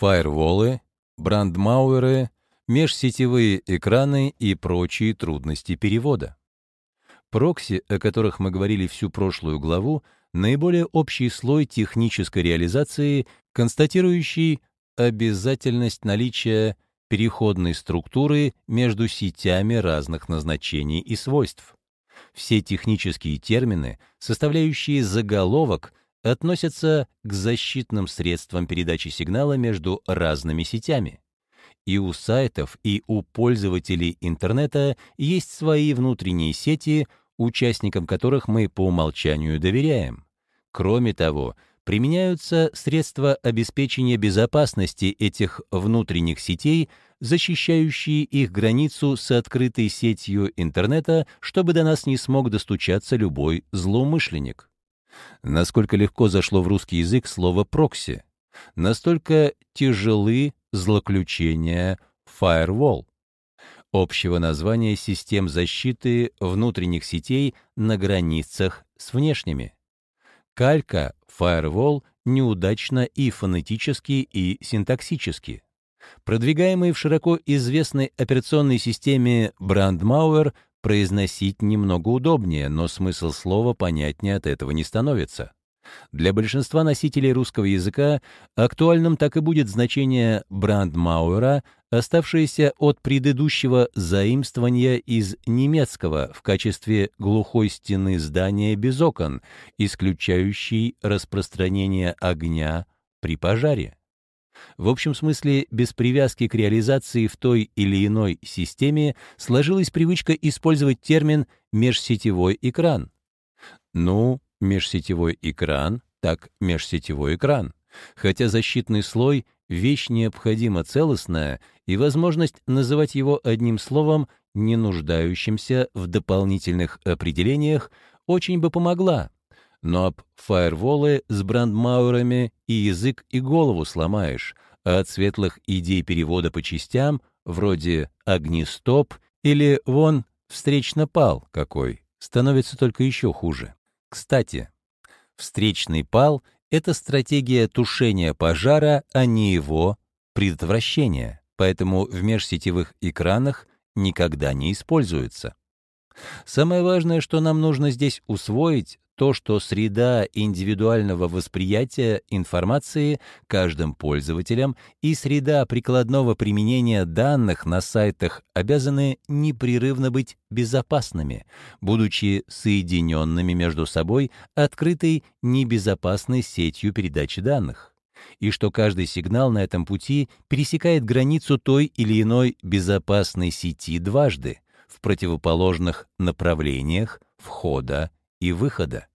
фаерволы, брандмауэры, межсетевые экраны и прочие трудности перевода. Прокси, о которых мы говорили всю прошлую главу, наиболее общий слой технической реализации, констатирующий обязательность наличия переходной структуры между сетями разных назначений и свойств. Все технические термины, составляющие заголовок, относятся к защитным средствам передачи сигнала между разными сетями. И у сайтов, и у пользователей интернета есть свои внутренние сети, участникам которых мы по умолчанию доверяем. Кроме того, применяются средства обеспечения безопасности этих внутренних сетей, защищающие их границу с открытой сетью интернета, чтобы до нас не смог достучаться любой злоумышленник. Насколько легко зашло в русский язык слово «прокси», настолько тяжелы злоключения «firewall» общего названия систем защиты внутренних сетей на границах с внешними. Калька firewall неудачна и фонетически, и синтаксически. Продвигаемый в широко известной операционной системе Brandmauer произносить немного удобнее, но смысл слова понятнее от этого не становится. Для большинства носителей русского языка актуальным так и будет значение Брандмауэра, оставшееся от предыдущего заимствования из немецкого в качестве глухой стены здания без окон, исключающей распространение огня при пожаре. В общем смысле, без привязки к реализации в той или иной системе сложилась привычка использовать термин «межсетевой экран». Ну, межсетевой экран, так межсетевой экран. Хотя защитный слой — вещь необходимо целостная, и возможность называть его одним словом, не нуждающимся в дополнительных определениях, очень бы помогла. Но об фаерволы с брандмауэрами и язык, и голову сломаешь, а от светлых идей перевода по частям, вроде «огнестоп» или «вон встречно пал какой», становится только еще хуже. Кстати, встречный пал — это стратегия тушения пожара, а не его предотвращения, поэтому в межсетевых экранах никогда не используется. Самое важное, что нам нужно здесь усвоить, то, что среда индивидуального восприятия информации каждым пользователем и среда прикладного применения данных на сайтах обязаны непрерывно быть безопасными, будучи соединенными между собой открытой небезопасной сетью передачи данных и что каждый сигнал на этом пути пересекает границу той или иной безопасной сети дважды в противоположных направлениях входа и выхода.